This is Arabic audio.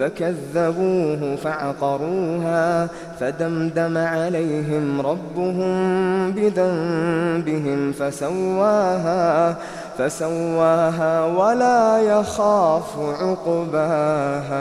فكذبوه فعقروها فدمدم عليهم ربهم بذنبهم فسواها فسواها ولا يخاف عقباها